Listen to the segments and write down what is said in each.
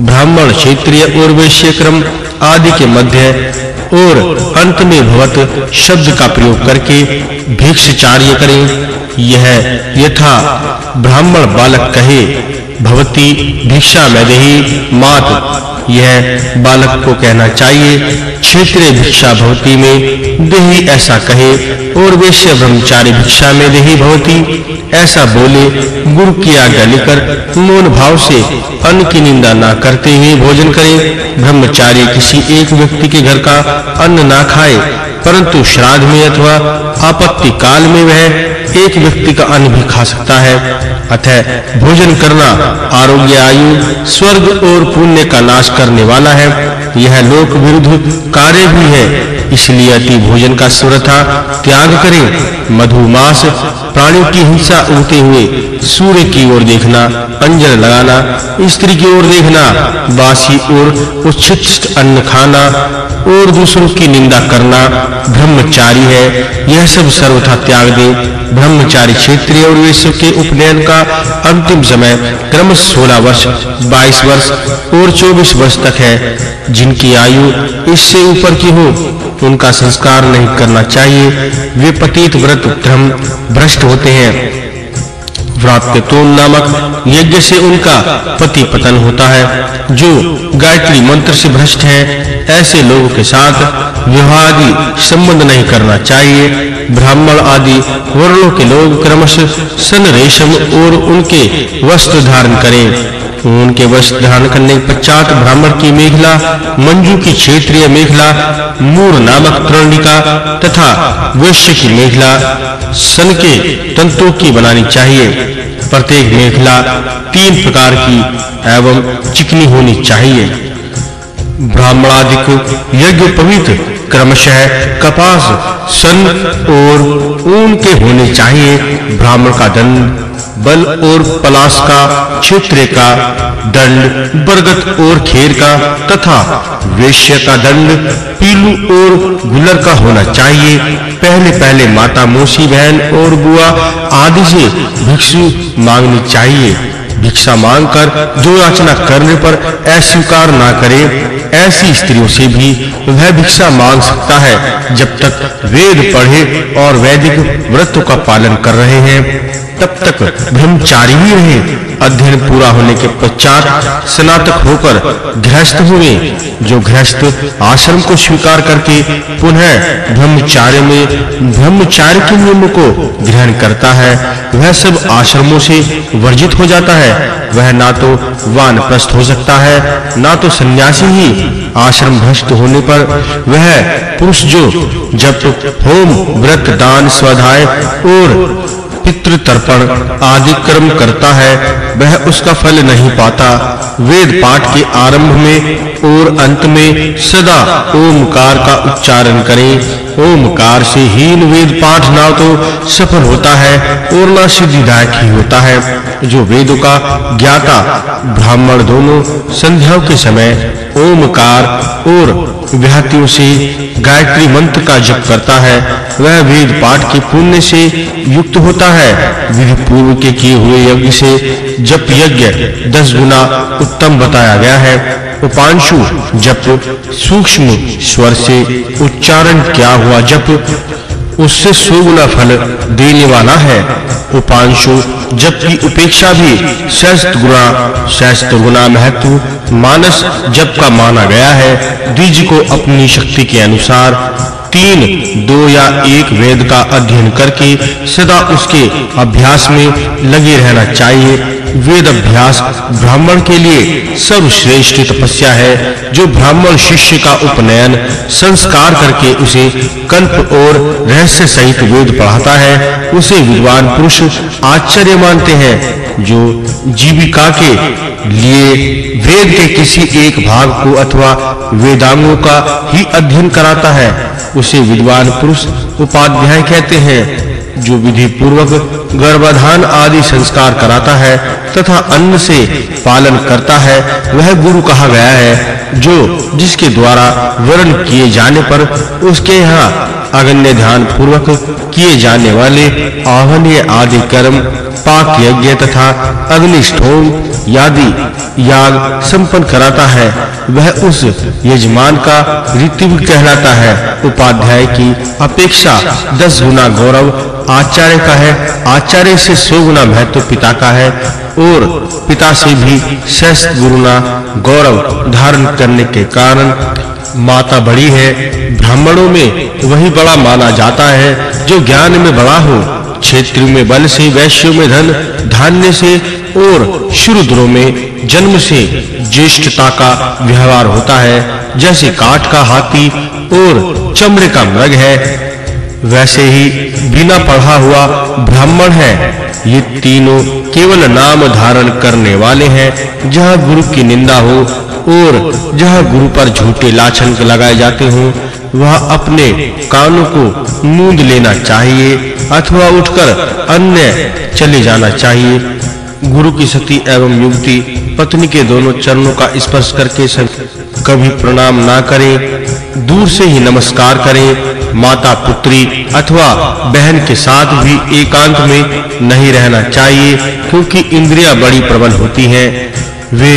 ब्राह्मण क्षेत्रीय और वैश्य क्रम आदि के मध्य और अंत में भवत शब्द का प्रयोग करके भिक्षाचार्य करें। यह यथा ब्राह्मण बालक कहे, भवती भिक्षा में देही, मात यह बालक को कहना चाहिए क्षेत्र भिक्षा भवती में देही ऐसा कहे और वैश्य ब्रह्मचारी भिक्षा में देही भवती। ऐसा बोले, गुरु की आज्ञा लेकर मौन भाव से अन्न की निंदा ना करते हुए भोजन करें। ब्रह्मचारी किसी एक व्यक्ति के घर का अन्न ना खाए, परंतु श्राद्ध में अथवा आपत्ति काल में वह एक व्यक्ति का अन्न भी खा सकता है। अतः भोजन करना आरोग्य आयु, स्वर्ग और पुण्य का नाश करने वाला है। यह लोक विरुद्ध कार्य भी है। इसलिए अति भोजन का सुरथा त्याग करें। मधुमास प्राणियों की हिंसा उगते हुए सूर्य की ओर देखना, अंजन लगाना, स्त्री की ओर देखना, बासी और उच्छिष्ट अन्न खाना, और दूसरों की निंदा करना, ब्रह्मचारी है। यह सब सर्वथा त्याग दे। ब्रह्मचारी क्षेत्रीय और वैश्य के उपनयन का अंतिम समय क्रम 16 वर्ष 22 वर्ष और 24 वर्ष तक है। जिनकी आयु इससे ऊपर की हो, उनका संस्कार नहीं करना चाहिए। वे पतित व्रत धर्म भ्रष्ट होते हैं। व्रात्यतोन नामक यज्ञ से उनका पति पतन होता है, जो गायत्री मंत्र से भ्रष्ट है। ऐसे लोगों के साथ विवाह आदि संबंध नहीं करना चाहिए। ब्राह्मण आदि वर्णों के लोग क्रमशः सन रेशम और उनके वस्त्र धारण करें। उनके वस्त्र धारण करने के पश्चात ब्राह्मण की मेखला, मंजू की क्षेत्रीय मेखला, मूर नामक तृणिका तथा वैश्य की मेखला सन के तंतुओं की बनानी चाहिए। प्रत्येक मेखला तीन प्रकार की एवं चिकनी होनी चाहिए। ब्राह्मण आदि को यज्ञ पवित्र, क्रमशः कपास, सन और ऊन के होने चाहिए। ब्राह्मण का दंड बल और पलाश का, क्षेत्र का, दंड, बरगद और खेर का, तथा वेश्य का दंड, पीलू और गुलर का होना चाहिए। पहले पहले माता मौसी बहन और बुआ आदि से भिक्षु मांगनी चाहिए। भिक्षा मांगकर जो याचना करने पर अस्वीकार ना करे, ऐसी स्त्रियों से भी वह भिक्षा मांग सकता है, जब तक वेद पढ़े और वैदिक व्रतों का पालन कर रहे हैं, तब तक ब्रह्मचारी ही रहे। अध्ययन पूरा होने के पश्चात स्नातक होकर गृहस्थ हुए, जो गृहस्थ आश्रम को स्वीकार करके पुनः ब्रह्मचार्य में ब्रह्मचार्य के नियम को ग्रहण करता है, वह सब आश्रमों से वर्जित हो जाता है। वह ना तो वानप्रस्थ हो सकता है, ना तो सन्यासी ही आश्रम भ्रष्ट होने पर वह पुरुष जो जब होम, व्रत, दान, स्वाध्याय और पितृ तर्पण आदि कर्म करता है, वह उसका फल नहीं पाता। वेद पाठ के आरंभ में और अंत में सदा ओमकार का उच्चारण करें। ओमकार से हीन वेद पाठ ना तो सफल होता है और ना सिद्धिदायक ही होता है। जो वेदों का ज्ञाता ब्राह्मण दोनों संध्याओं के समय ओमकार और व्याहतियों से गायत्री मंत्र का जप करता है। वह वेद पाठ के पुण्य से युक्त होता है। विधि पूर्व के किए हुए यज्ञ से जप यज्ञ 10 गुना उत्तम बताया गया है। उपांशु जप सूक्ष्म स्वर से उच्चारण क्या हुआ जप उससे सुगुना फल देने वाला है। उपांशु, जबकि उपेक्षा भी श्रेष्ठ गुना श्रेष्ठ गुना महत्व, मानस जब का माना गया है, द्विज को अपनी शक्ति के अनुसार तीन, दो या एक वेद का अध्ययन करके सदा उसके अभ्यास में लगे रहना चाहिए। वेद अभ्यास ब्राह्मण के लिए सर्वश्रेष्ठ तपस्या है, जो ब्राह्मण शिष्य का उपनयन, संस्कार करके उसे कल्प और रहस्य सहित वेद पढ़ाता है। उसे विद्वान पुरुष आश्चर्य मानते हैं, जो जीविका के लिए वेद के किसी एक भाग को अथवा वेदांगों का ही अध्ययन कराता है। उसे विद्वान पुरुष उपाध्याय कहते हैं, जो विधि पूर्वक गर्भाधान आदि संस्कार कराता है तथा अन्न से पालन करता है, वह गुरु कहा गया है, जो जिसके द्वारा वर्ण किए जाने पर उसके यहाँ अगण्य ध्यान पूर्वक किए जाने वाले आहवनीय आदि कर्म पाक यज्ञ तथा अग्निष्ठोम यादि याग संपन्न कराता है। वह उस यजमान का ऋतिव कहलाता है। उपाध्याय की अपेक्षा दस गुना गौरव आचार्य का है। आचार्य से सौ गुना महत्व पिता का है और पिता से भी श्रेष्ठ गुरुना गौरव धारण करने के कारण माता बड़ी है। ब्राह्मणों में वही बड़ा माना जाता है, जो ज्ञान में बड़ा हो, क्षेत्र में बल से, वैश्यों में धन, धान्य से और शूद्रों में जन्म से ज्येष्ठता का व्यवहार होता है। जैसे काठ का हाथी और चमड़े का मृग है, वैसे ही बिना पढ़ा हुआ ब्राह्मण है। ये तीनों केवल नाम धारण करने वाले हैं, जहाँ गुरु की निंदा हो और जहाँ गुरु पर झूठे लाछन लगाए जाते हों, वह अपने कानों को मूंद लेना चाहिए अथवा उठकर अन्य चले जाना चाहिए। गुरु की सती एवं युवती, पत्नी के दोनों चरणों का स्पर्श करके कभी प्रणाम ना करें, दूर से ही नमस्कार करें। माता, पुत्री अथवा बहन के साथ भी एकांत में नहीं रहना चाहिए, क्योंकि इंद्रियाँ बड़ी प्रबल होती हैं। वे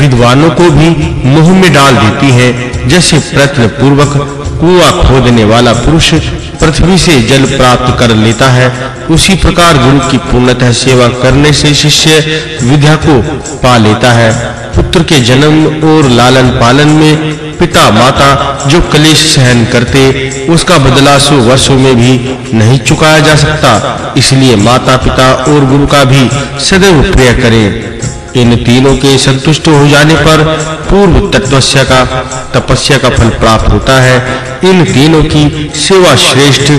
विद्वानों को भी मोह में डाल देती हैं, जैसे प्रयत्न पूर्वक कुआँ खोदने वाला पुरुष पृथ्वी से जल प्राप्त कर लेता है। उसी प्रकार गुरु की पूर्णतः सेवा करने से शिष्य विद्या को पा लेता है। पुत्र के जन्म और लालन पालन में पिता माता जो क्लेश सहन करते, उसका बदला सौ वर्षों में भी नहीं चुकाया जा सकता। इसलिए माता पिता और गुरु का भी सदैव प्रिय करें। इन तीनों के संतुष्ट हो जाने पर पूर्व तपस्या का तपस्या का फल प्राप्त होता है। इन तीनों की सेवा श्रेष्ठ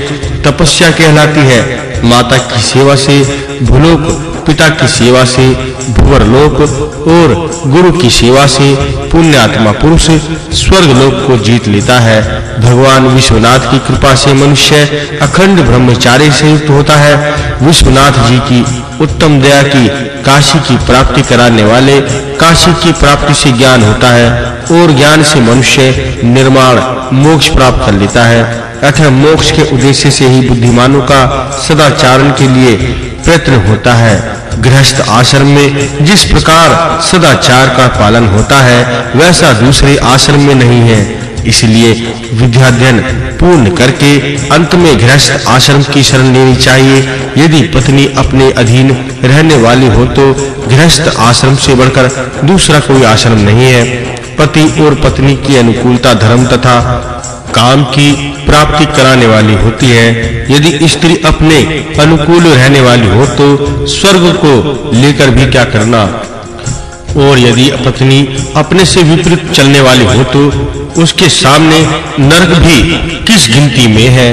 तपस्या कहलाती है। माता की सेवा से, भूलोक पिता की सेवा से भुवर लोक और गुरु की सेवा से पुण्य आत्मा पुरुष स्वर्ग लोक को जीत लेता है। भगवान विश्वनाथ की कृपा से मनुष्य अखंड ब्रह्मचारी से युक्त होता है। विश्वनाथ जी की उत्तम दया की काशी की प्राप्ति कराने वाले काशी की प्राप्ति से ज्ञान होता है और ज्ञान से मनुष्य निर्माण, मोक्ष प्राप्त कर लेता है। अतः मोक्ष के उद्देश्य से ही बुद्धिमानों का सदाचारण के लिए प्रयत्न होता है। गृहस्थ आश्रम में जिस प्रकार सदाचार का पालन होता है, वैसा दूसरे आश्रम में नहीं है। इसलिए विद्याध्ययन पूर्ण करके अंत में गृहस्थ आश्रम की शरण लेनी चाहिए। यदि पत्नी अपने अधीन रहने वाली हो तो गृहस्थ आश्रम से बढ़कर दूसरा कोई आश्रम नहीं है। पति और पत्नी की अनुकूलता धर्म तथा काम की प्राप्ति कराने वाली होती है। यदि स्त्री अपने अनुकूल रहने वाली हो तो स्वर्ग को लेकर भी क्या करना? और यदि पत्नी अपने से विपरीत चलने वाली हो तो उसके सामने नरक भी किस गिनती में है?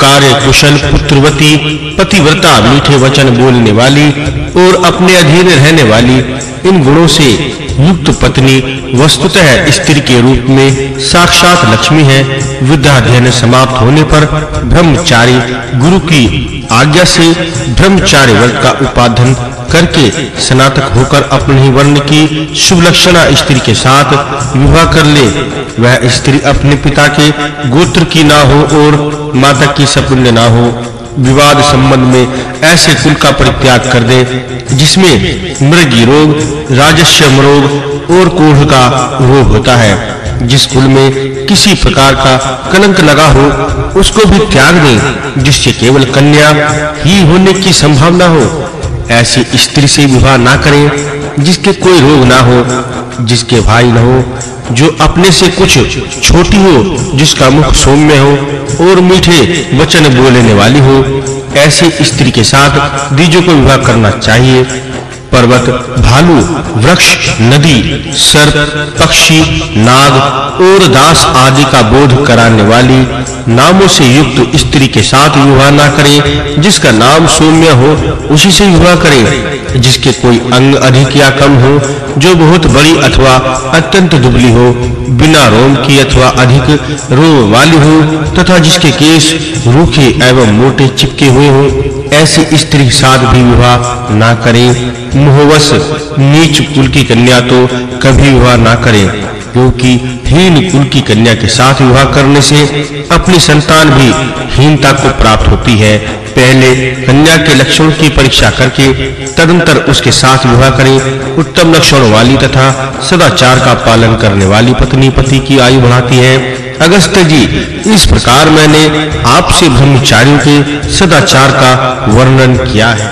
कार्य कुशल पुत्रवती, पतिव्रता, मीठे वचन बोलने वाली और अपने अधीन रहने वाली, इन गुणों से युक्त पत्नी वस्तुतः स्त्री के रूप में साक्षात लक्ष्मी है। विद्याध्ययन समाप्त होने पर ब्रह्मचारी गुरु की आज्ञा से ब्रह्मचारी व्रत का उपाधन करके स्नातक होकर अपने ही वर्ण की शुभ लक्षणा स्त्री के साथ विवाह कर ले। वह स्त्री अपने पिता के गोत्र की ना हो और माता की सपुण्य ना हो। विवाद संबंध में ऐसे कुल का परित्याग कर दे, जिसमें मृगी रोग, राजस्व रोग और कोढ़ का रोग होता है। जिस कुल में किसी प्रकार का कलंक लगा हो, उसको भी त्याग दे, जिससे केवल कन्या ही होने की संभावना हो। ऐसी स्त्री से विवाह ना करें, जिसके कोई रोग ना हो, जिसके भाई न हो जो अपने से कुछ छोटी हो, जिसका मुख सौम्य हो और मीठे वचन बोलने वाली हो, ऐसी स्त्री के साथ द्विजों को विवाह करना चाहिए। पर्वत, भालू, वृक्ष, नदी, सर्प, पक्षी, नाग और दास आदि का बोध कराने वाली नामों से युक्त स्त्री के साथ विवाह ना करें, जिसका नाम सौम्य हो, उसी से विवाह करें, जिसके कोई अंग अधिक या कम हो, जो बहुत बड़ी अथवा अत्यंत दुबली हो, बिना रोम की अथवा अधिक रोम वाली हो, तथा जिसके केश रूखे एवं मोटे चिपके हुए हो। ऐसी स्त्री साथ भी विवाह ना करें। मोहवश नीच कुल की कन्या तो कभी विवाह ना करें। क्योंकि हीन कुल की कन्या के साथ विवाह करने से अपनी संतान भी हीनता को प्राप्त होती है। पहले कन्या के लक्षणों की परीक्षा करके तदंतर उसके साथ विवाह करें। उत्तम लक्षणों वाली तथा सदाचार का पालन करने वाली पत्नी पति की आयु बढ़ाती है। अगस्त जी इस प्रकार मैंने आपसे ब्रह्मचारियों के सदाचार का वर्णन किया है।